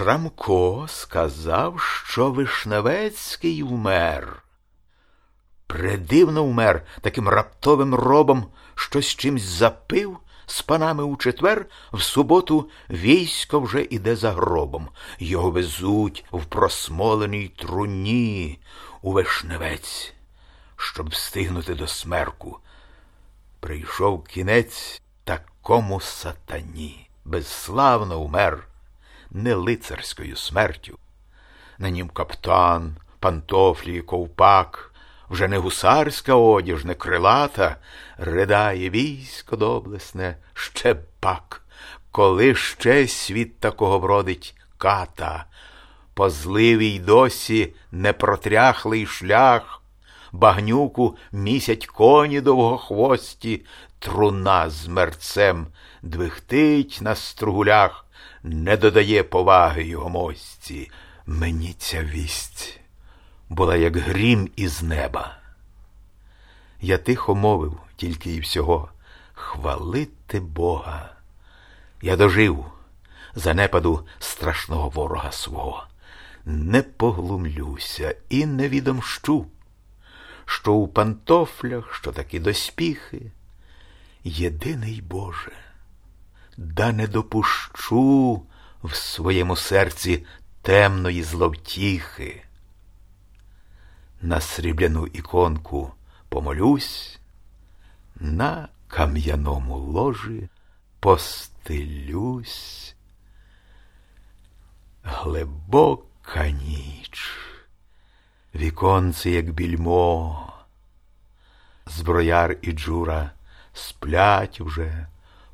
Шрамко сказав, що Вишневецький вмер. Предивно вмер таким раптовим робом, що з чимсь запив з панами у четвер, в суботу військо вже іде за гробом. Його везуть в просмоленій труні у Вишневець, щоб встигнути до смерку. Прийшов кінець такому сатані, безславно умер, не лицарською смертю. На нім каптан, пантофлі, ковпак вже не гусарська одіж, не крилата, ридає військо доблесне, ще пак, коли ще світ такого вродить ката, позливий досі непротряхлий шлях, багнюку місять коні довгохвості, труна з мерцем двихтить на стругулях, не додає поваги його мості. Мені ця вість була, як грім із неба. Я тихо мовив тільки і всього хвалити Бога. Я дожив занепаду страшного ворога свого, не поглумлюся і не відомщу, що у пантофлях, що такі доспіхи, єдиний Боже, да не допущу в своєму серці темної зловтіхи на срібляну іконку помолюсь, на кам'яному ложі постелюсь. Глибока ніч, віконце, як більмо, зброяр і джура сплять вже,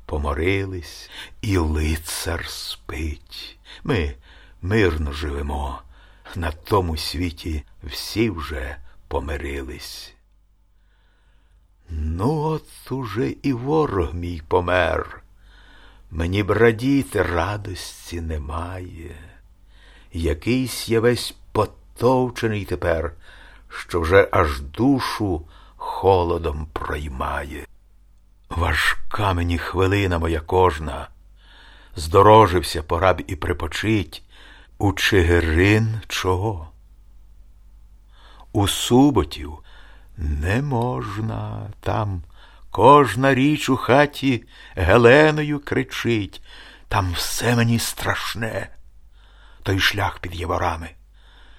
поморились, і лицар спить. Ми мирно живемо на тому світі всі вже помирились. Ну, от уже і ворог мій помер, мені б радіти радості немає. Якийсь я весь потовчений тепер, що вже аж душу холодом проймає. Важка мені хвилина моя кожна, здорожився пора б і припочить. У Чигирин чого? У Суботів не можна там. Кожна річ у хаті Геленою кричить, там все мені страшне. Той шлях під яворами,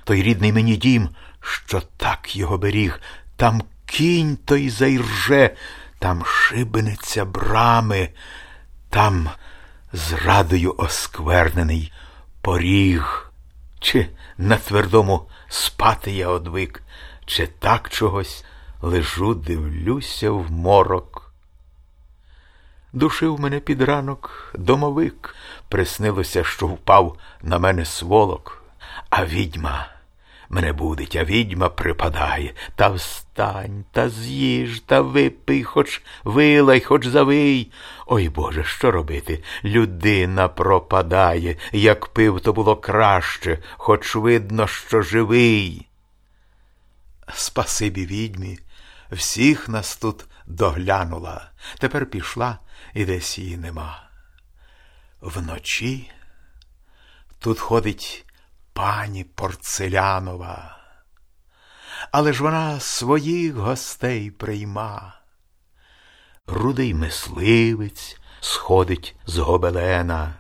той рідний мені дім, що так його беріг, там кінь той зайрже, там шибениця брами, там зрадою осквернений поріг, чи на твердому спати я одвик, чи так чогось лежу, дивлюся в морок. Душив мене під ранок домовик, приснилося, що впав на мене сволок, а відьма. Мене будить, а відьма припадає. Та встань, та з'їж, та випий, хоч вилай, хоч завий. Ой Боже, що робити? Людина пропадає. Як пив, то було краще, хоч видно, що живий. Спасибі відьмі, всіх нас тут доглянула. Тепер пішла і десь її нема. Вночі тут ходить пані Порцелянова, але ж вона своїх гостей прийма. Рудий мисливець сходить з гобелена,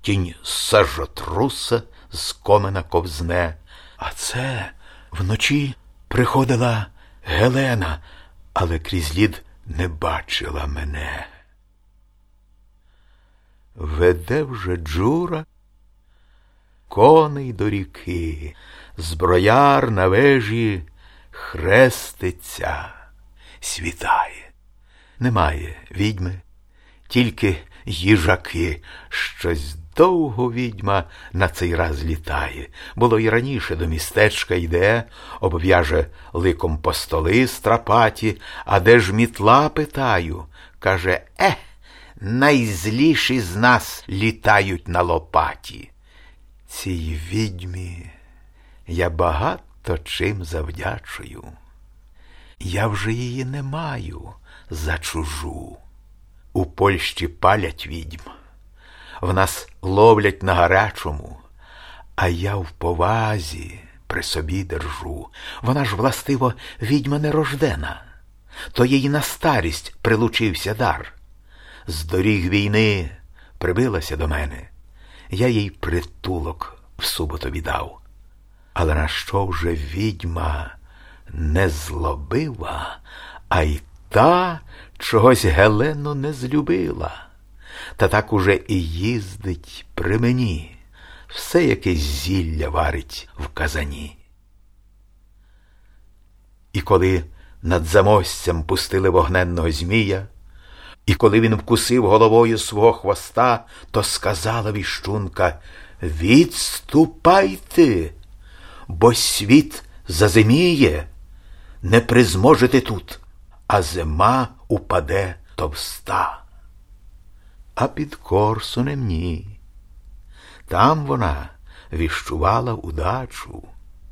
тінь сажотруса з комена ковзне, а це вночі приходила Гелена, але крізь лід не бачила мене. Веде вже Джура коней до ріки, зброяр на вежі хреститься, світає. Немає відьми, тільки їжаки, щось довго відьма на цей раз літає. Було й раніше до містечка йде, обв'яже ликом по столи страпаті, а де ж мітла питаю? Каже, е, найзліші з нас літають на лопаті. Цій відьмі я багато чим завдячую. Я вже її не маю за чужу. У Польщі палять відьм, в нас ловлять на гарячому, А я в повазі при собі держу. Вона ж, властиво, відьма нерождена, то їй на старість прилучився дар. З доріг війни прибилася до мене, я їй притулок в суботу віддав. Але на що вже відьма не злобила, а й та чогось Гелену не злюбила, та так уже і їздить при мені, все якесь зілля варить в казані. І коли над замостям пустили вогненного Змія, і коли він вкусив головою свого хвоста, то сказала віщунка Відступайте, бо світ зазиміє, не призможете тут, а зима упаде товста. А під Корсунем ні. Там вона віщувала удачу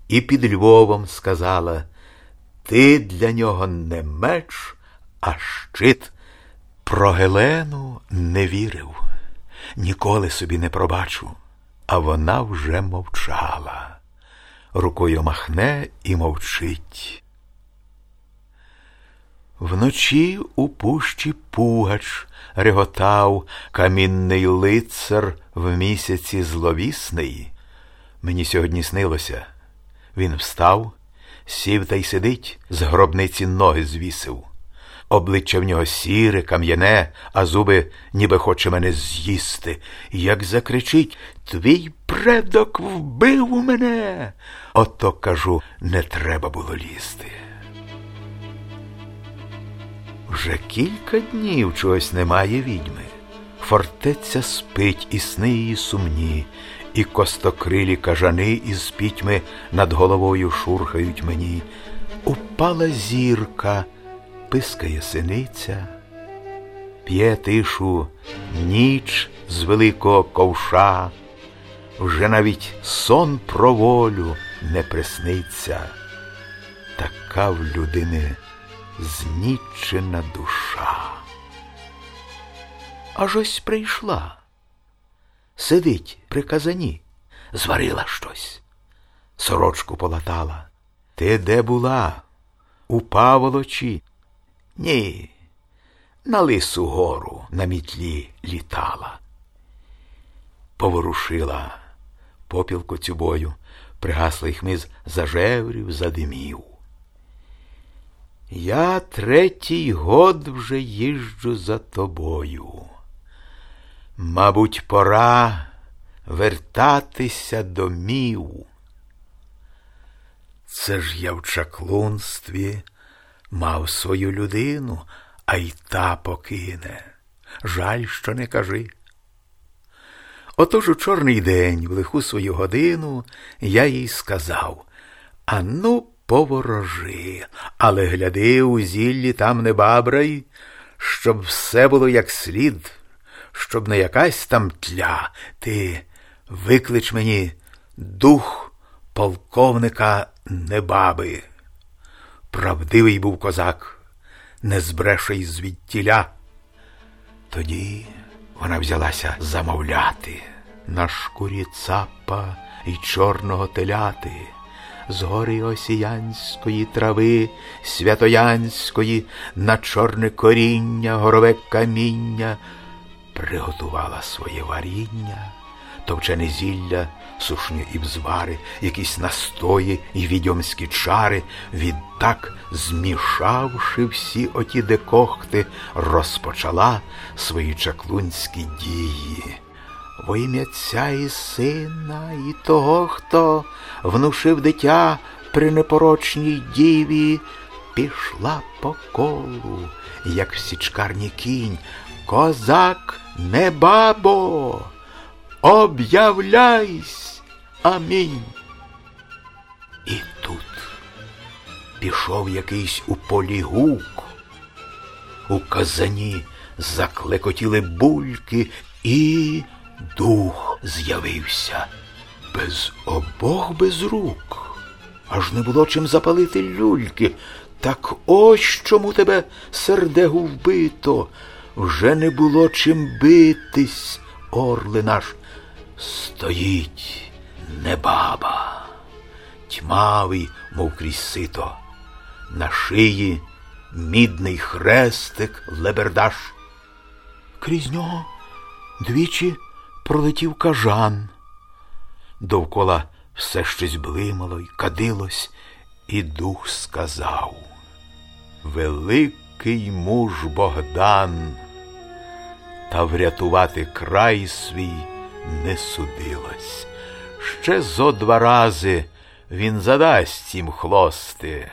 і під Львовом сказала Ти для нього не меч, а щит. Про Гелену не вірив, ніколи собі не пробачу, а вона вже мовчала, рукою махне і мовчить. Вночі у пущі пугач реготав камінний лицар в місяці зловісний. Мені сьогодні снилося. Він встав, сів та й сидить, з гробниці ноги звісив. Обличчя в нього сіре, кам'яне, а зуби ніби хоче мене з'їсти. Як закричить Твій предок вбив у мене. Ото кажу, не треба було лізти. Вже кілька днів чогось немає відьми. Фортеця спить, і сни її сумні, і костокрилі кажани із пітьми над головою шурхають мені. Упала зірка пискає синиця, п'є тишу ніч з великого ковша, вже навіть сон про волю не присниться, така в людини знічена душа. Аж ось прийшла, сидить при казані, зварила щось, сорочку полатала. Ти де була? У паволочі? Ні, на лису гору на мітлі літала. Поворушила попіл коцюбою, пригаслий хмиз зажеврів, задимів. Я третій год вже їжджу за тобою. Мабуть, пора вертатися домів. Це ж я в чаклунстві мав свою людину, а й та покине. Жаль, що не кажи. Отож у чорний день, в лиху свою годину, я їй сказав Ану, поворожи, але гляди, у зіллі там не бабрай, щоб все було як слід, щоб не якась там тля. Ти виклич мені дух полковника небаби. Правдивий був козак, не збреше звідтіля. Тоді вона взялася замовляти на шкурі цапа й чорного теляти, з гори осіянської трави, святоянської, на чорне коріння, горове каміння, приготувала своє варіння, товчене зілля сушні і взвари, якісь настої і відьомські чари, відтак, змішавши всі оті декохти, розпочала свої чаклунські дії. Во ім'я Отця і сина, і того, хто внушив дитя при непорочній діві, пішла по колу, як в січкарні кінь, козак не бабо, об'являйсь. Амінь. І тут пішов якийсь у полі гук, у казані заклекотіли бульки, і дух з'явився без обох без рук. Аж не було чим запалити люльки. Так ось чому тебе сердегу вбито. Вже не було чим битись, орле наш стоїть не баба, тьмавий, мов крізь сито, на шиї мідний хрестик лебердаш. Крізь нього двічі пролетів кажан. Довкола все щось блимало й кадилось, і дух сказав Великий муж Богдан, та врятувати край свій не судилось. Ще зо два рази він задасть їм хлости,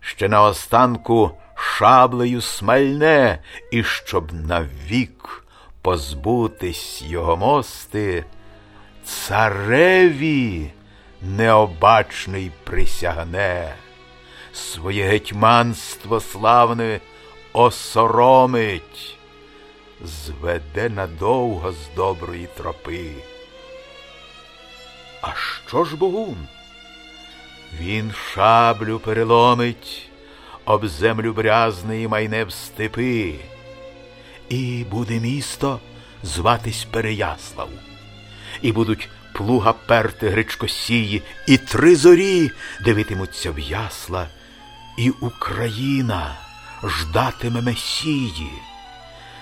ще наостанку шаблею смальне, і щоб навік позбутись його мости, цареві необачний присягне, своє гетьманство славне осоромить, зведе надовго з доброї тропи. А що ж Богун? Він шаблю переломить, об землю брязний майне в степи, і буде місто зватись Переяслав, і будуть плуга перти гречкосії, і три зорі дивитимуться в ясла, і Україна ждатиме Месії.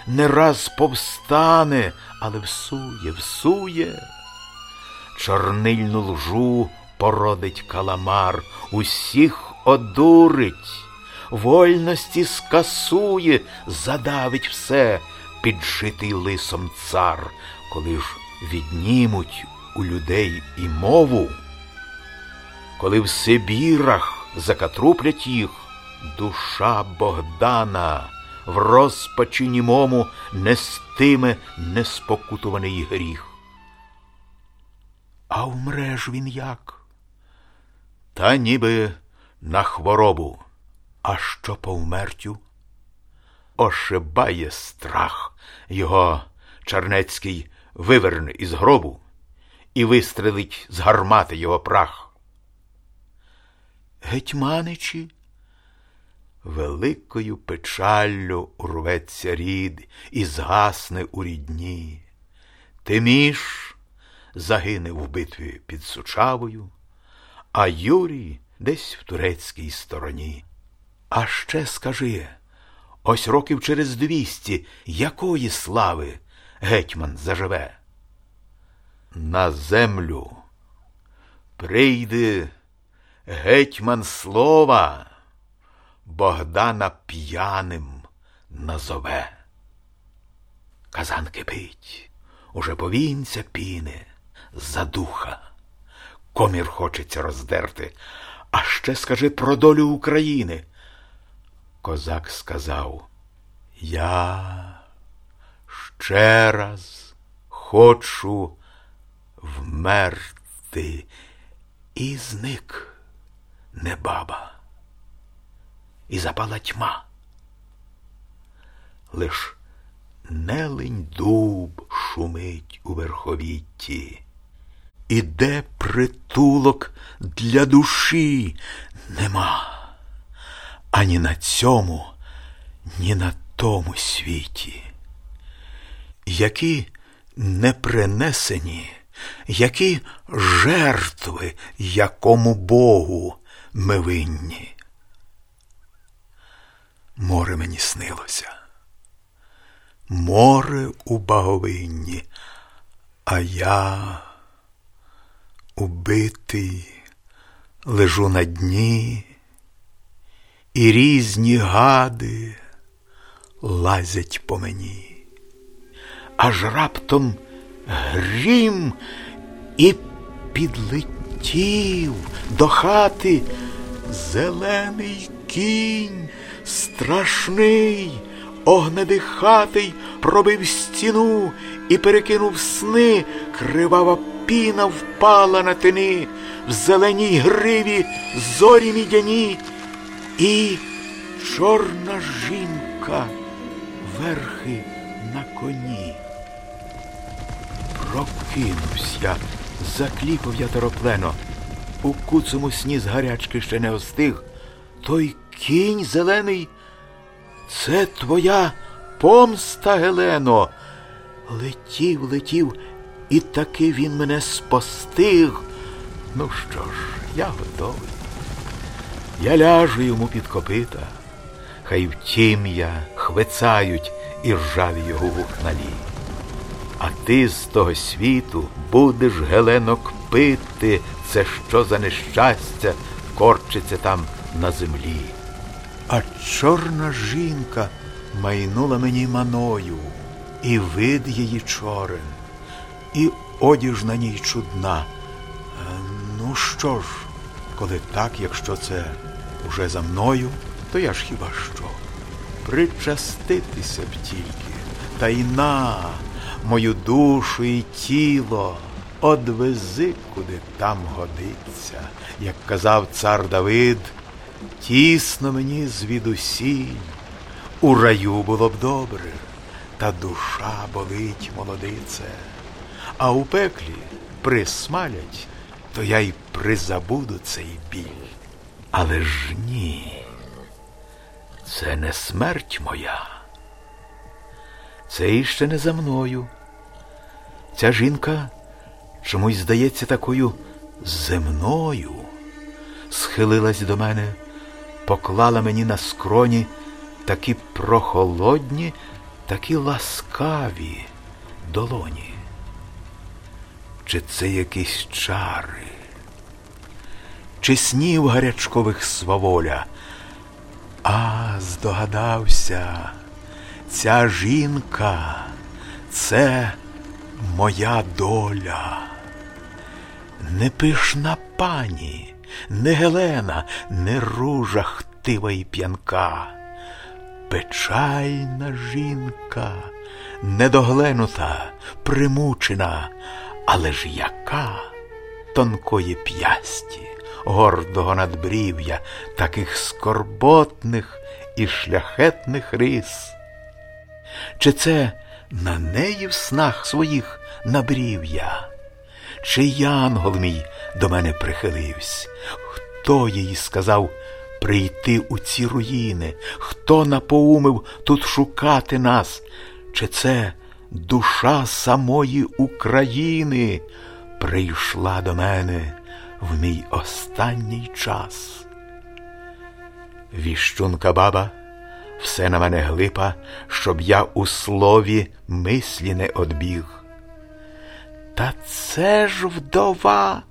Не раз повстане, але всує, всує. Чорнильну лжу породить каламар, усіх одурить, вольності скасує, задавить все, піджитий лисом цар, коли ж віднімуть у людей і мову, коли в Сибірах закатруплять їх, душа Богдана в розпачі німому нестиме неспокутуваний гріх. А вмре ж він як? Та ніби на хворобу, а що по вмертю? Ошибає страх його Чернецький виверне із гробу і вистрелить з гармати його прах. Гетьманичі, великою печаллю урветься рід і згасне у рідні. Тиміш загине в битві під Сучавою, а Юрій десь в турецькій стороні. А ще скажи ось років через двісті якої слави гетьман заживе? На землю прийде гетьман слова, Богдана п'яним назове. Казан кипить, уже повінця піне за духа. Комір хочеться роздерти. А ще скажи про долю України. Козак сказав, я ще раз хочу вмерти, і зник не баба, і запала тьма. Лиш нелень дуб шумить у верховітті. Іде притулок для душі нема ані на цьому, ні на тому світі. Які непринесені, які жертви якому Богу ми винні. Море мені снилося, море у баговинні, а я убитий лежу на дні, і різні гади лазять по мені, аж раптом грім і підлетів до хати зелений кінь, страшний, огнедихатий, пробив стіну і перекинув сни кривава піна впала на тини, в зеленій гриві зорі мідяні, і чорна жінка верхи на коні. Прокинувся, закліпав я тороплено. У куцому сні з гарячки ще не остиг. Той кінь зелений, це твоя помста, Гелено. Летів, летів і таки він мене спостиг, Ну що ж, я готовий. Я ляжу йому під копита, хай втім'я хвицають і ржаві його вухналі. А ти з того світу будеш, Геленок, пити це, що за нещастя корчиться там на землі. А чорна жінка майнула мені маною, і вид її чорен, і одіж на ній чудна. Е, ну що ж, коли так, якщо це уже за мною, то я ж хіба що? Причаститися б тільки, та й на мою душу і тіло одвези, куди там годиться, як казав цар Давид, тісно мені звідусіль, у раю було б добре, та душа болить молодице, а у пеклі присмалять, то я й призабуду цей біль. Але ж ні, це не смерть моя. Це іще не за мною. Ця жінка чомусь здається такою земною, схилилась до мене, поклала мені на скроні такі прохолодні, такі ласкаві долоні. Чи це якісь чари? Чи снів гарячкових сваволя? А здогадався, ця жінка це моя доля. Не пишна пані, не Гелена, не ружа хтива й п'янка, печальна жінка, недогленута, примучена, але ж яка тонкої п'ясті, гордого надбрів'я, таких скорботних і шляхетних рис. Чи це на неї в снах своїх набрів'я? Чи янгол мій до мене прихилився? Хто їй сказав прийти у ці руїни? Хто напоумив тут шукати нас? Чи це душа самої України прийшла до мене в мій останній час? Віщунка баба все на мене глипа, щоб я у слові мислі не одбіг. Та це ж вдова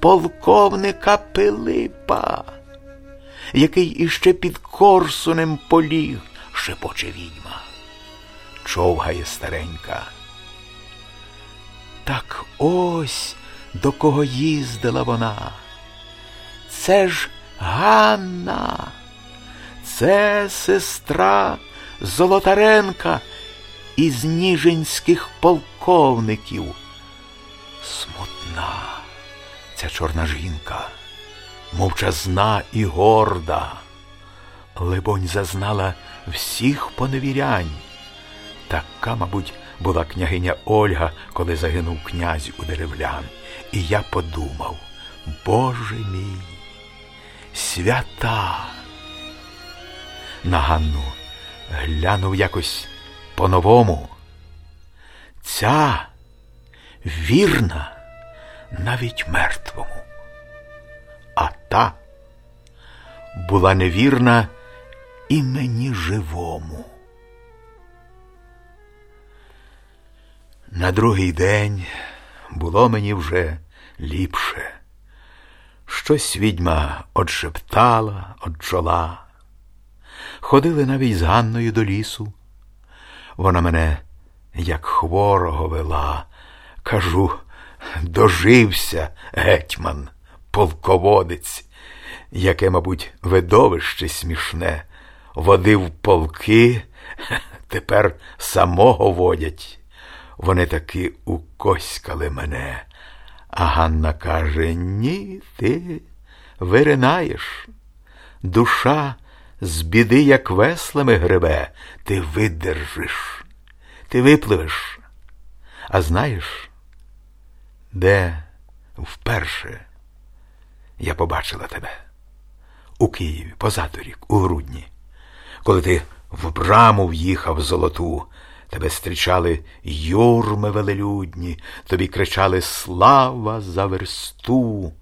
полковника Пилипа, який іще під Корсунем поліг, шепоче відьма, човгає старенька. Так ось до кого їздила вона. Це ж Ганна, це сестра Золотаренка із ніжинських полковників. Смутна ця чорна жінка, мовчазна і горда, либонь, зазнала всіх поневірянь. Така, мабуть, була княгиня Ольга, коли загинув князь у деревлян. І я подумав, Боже мій, свята. На Ганну глянув якось по-новому. Ця вірна навіть мертвому, а та була невірна і мені живому. На другий день було мені вже ліпше. Щось відьма одшептала, оджола. Ходили навіть з Ганною до лісу. Вона мене, як хворого, вела. Кажу, дожився гетьман, полководець, яке, мабуть, видовище смішне, водив полки, тепер самого водять. Вони таки укоськали мене. А Ганна каже: Ні, ти виринаєш. Душа з біди, як веслами гребе, ти видержиш, ти випливеш. А знаєш, де вперше я побачила тебе? У Києві, позаторік, у грудні, коли ти в браму в'їхав золоту, тебе зустрічали юрми велелюдні, тобі кричали Слава за версту,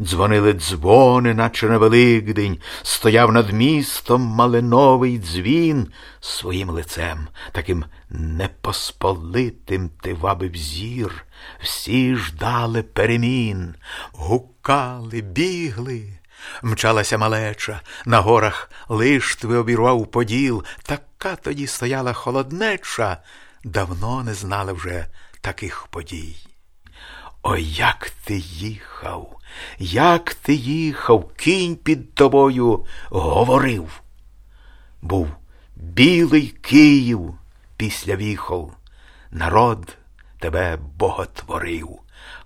Дзвонили дзвони, наче на Великдень, стояв над містом малиновий дзвін. Своїм лицем, таким непосполитим ти вабив зір, всі ждали перемін, гукали, бігли. Мчалася малеча, на горах лиштви обірвав поділ, така тоді стояла холоднеча, давно не знали вже таких подій. Ой, як ти їхав, як ти їхав, кінь під тобою говорив. Був білий Київ після віхов, народ тебе боготворив,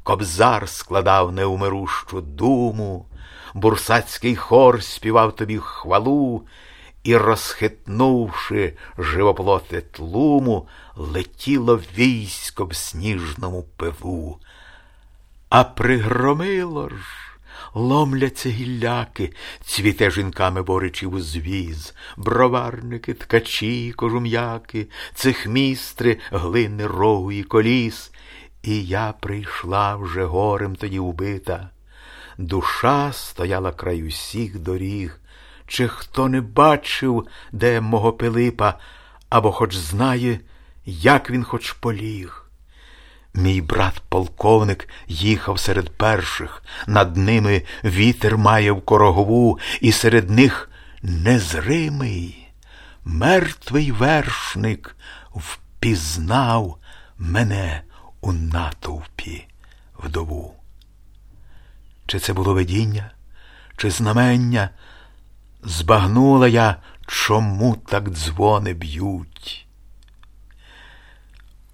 кобзар складав неумирущу думу, бурсацький хор співав тобі хвалу і, розхитнувши живоплоти тлуму, летіло військо в сніжному пиву. А пригромило ж, ломляться гілляки, цвіте жінками боричів узвіз, броварники, ткачі, кожум'яки, цехмістри, глини рогу і коліс. І я прийшла вже горем тоді убита. Душа стояла край усіх доріг. Чи хто не бачив, де мого Пилипа, або хоч знає, як він хоч поліг. Мій брат полковник їхав серед перших, над ними вітер має в корогову, і серед них незримий, мертвий вершник впізнав мене у натовпі вдову. Чи це було видіння, чи знамення? Збагнула я, чому так дзвони б'ють.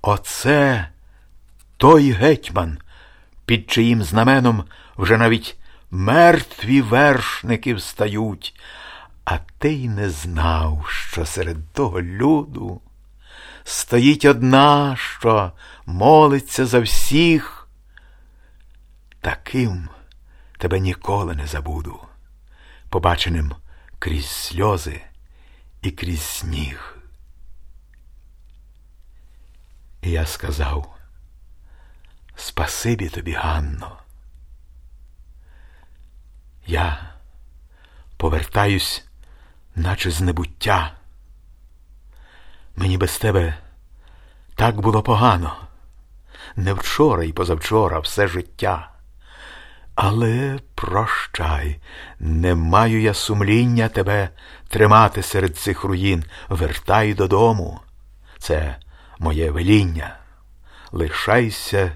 Оце той гетьман, під чиїм знаменом вже навіть мертві вершники встають, а ти й не знав, що серед того люду стоїть одна, що молиться за всіх. Таким тебе ніколи не забуду, побаченим крізь сльози і крізь сніг. І я сказав Спасибі тобі, Ганно. Я повертаюсь, наче з небуття. Мені без тебе так було погано, не вчора і позавчора все життя. Але прощай, не маю я сумління тебе тримати серед цих руїн, вертай додому. Це моє веління. Лишайся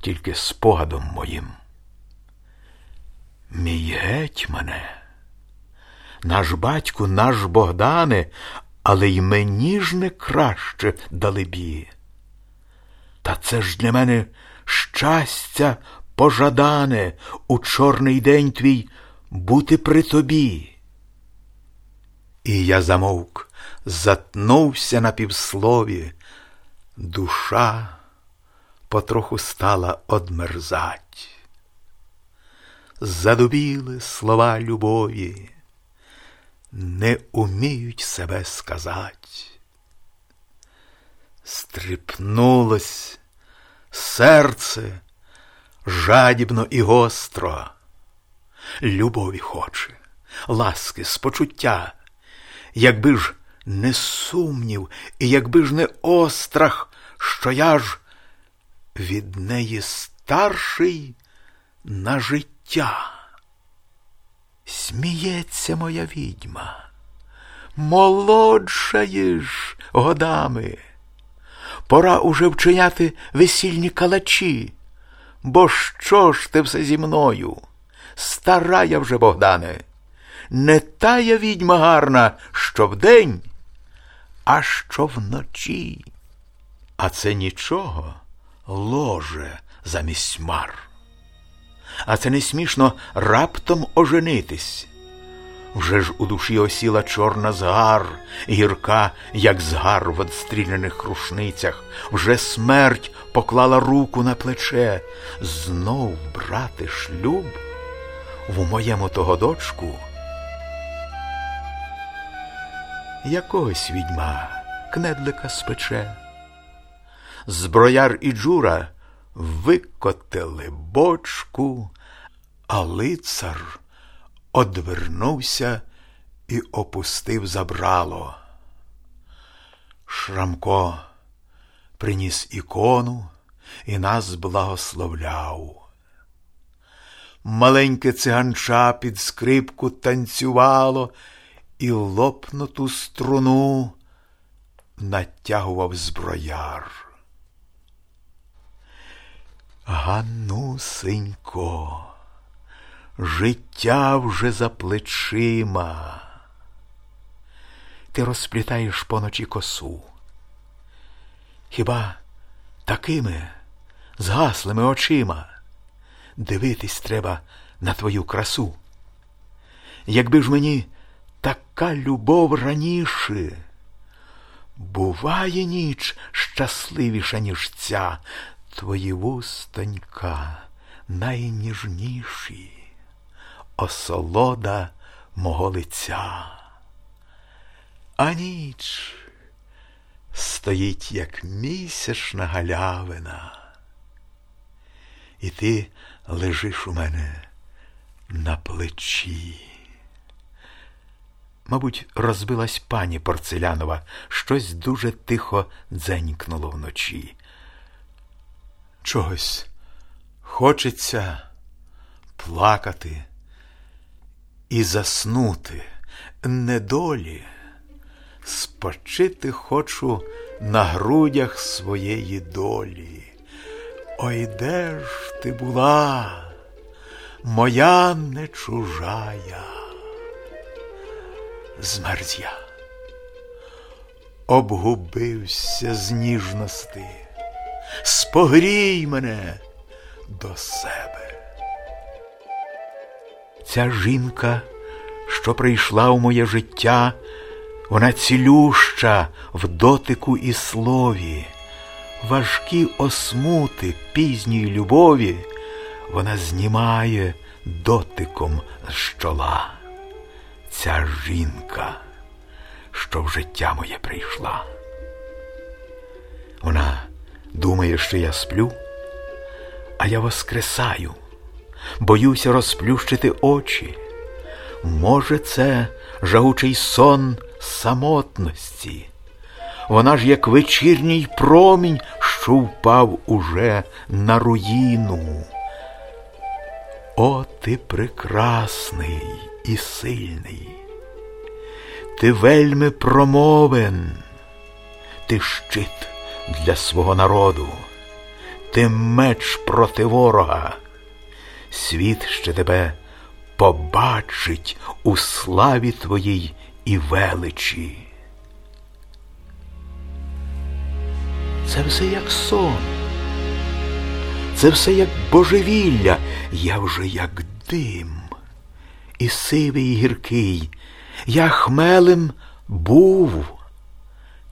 тільки спогадом моїм. Мій гетьмане, наш батьку, наш Богдане, але й мені ж не краще далебі. Та це ж для мене щастя пожадане у чорний день твій бути при тобі. І я замовк, затнувся на півслові, душа потроху стала одмерзать. Задубіли слова любові, не уміють себе сказать. Стрипнулось серце жадібно і гостро, любові хоче, ласки, спочуття, якби ж не сумнів, і якби ж не острах, що я ж від неї старший на життя. Сміється моя відьма, молодшаєш годами. Пора уже вчиняти весільні калачі. Бо що ж ти все зі мною? Стара я вже, Богдане, не тая відьма гарна, що вдень, а що вночі. А це нічого ложе замість мар. А це не смішно раптом оженитись. Вже ж у душі осіла чорна згар, гірка, як згар в отстріляних рушницях, вже смерть поклала руку на плече. Знов брати шлюб в моєму того дочку. Якогось відьма кнедлика спече зброяр і джура викотили бочку, а лицар одвернувся і опустив забрало. Шрамко приніс ікону і нас благословляв. Маленьке циганча під скрипку танцювало і лопнуту струну натягував зброяр. Ганусенько, життя вже за плечима. Ти розплітаєш поночі косу. Хіба такими згаслими очима дивитись треба на твою красу? Якби ж мені така любов раніше, буває ніч щасливіша, ніж ця, твої вустонька найніжніші, осолода мого лиця. А ніч стоїть, як місячна галявина, і ти лежиш у мене на плечі. Мабуть, розбилась пані Порцелянова, щось дуже тихо дзенькнуло вночі. Чогось хочеться плакати і заснути недолі, спочити хочу на грудях своєї долі. Ой де ж ти була, моя не чужая? Змерз я, обгубився з ніжності, спогрій мене до себе. Ця жінка, що прийшла в моє життя, вона цілюща в дотику і слові, важкі осмути пізньої любові, вона знімає дотиком з чола. Ця жінка, що в життя моє прийшла. Вона думає, що я сплю, а я воскресаю, боюся розплющити очі. Може, це жагучий сон самотності. Вона ж, як вечірній промінь, що впав уже на руїну. О, ти прекрасний і сильний, ти вельми промовен, ти щит для свого народу, ти меч проти ворога, світ ще тебе побачить у славі твоїй і величі. Це все як сон, це все як божевілля, я вже як дим, і сивий і гіркий, я хмелем був,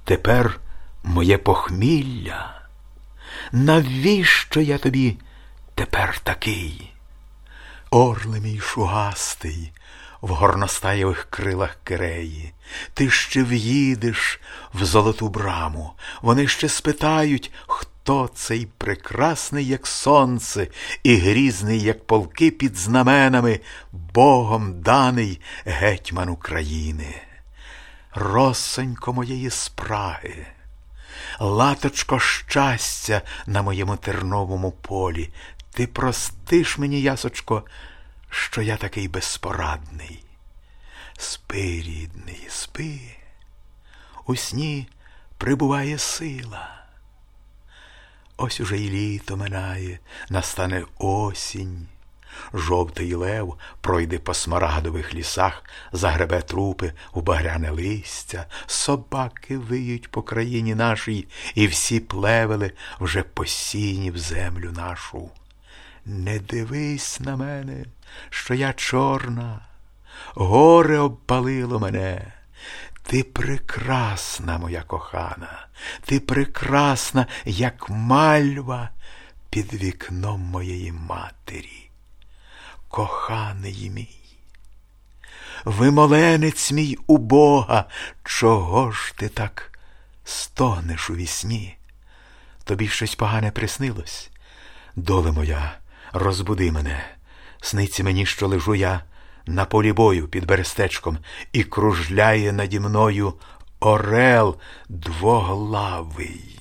тепер моє похмілля. Навіщо я тобі тепер такий? Орле мій шугастий, в горностаєвих крилах киреї, ти ще в'їдеш в золоту браму, вони ще спитають, хто цей прекрасний, як сонце, і грізний, як полки під знаменами, Богом даний гетьман України. Росонько моєї спраги, латочко щастя на моєму терновому полі, ти простиш мені, ясочко, що я такий безпорадний. Спи, рідний, спи, у сні прибуває сила. Ось уже і літо минає, настане осінь. Жовтий лев пройде по смарагдових лісах, загребе трупи у багряне листя, собаки виють по країні нашій, і всі плевели вже посіяні в землю нашу. Не дивись на мене, що я чорна, горе обпалило мене. Ти прекрасна, моя кохана, ти прекрасна, як мальва під вікном моєї матері. Коханий мій, вимоленець мій у Бога, чого ж ти так стонеш у вісні? Тобі щось погане приснилось? Доле моя, розбуди мене, Сниться мені, що лежу я на полі бою під берестечком, і кружляє наді мною орел двоглавий.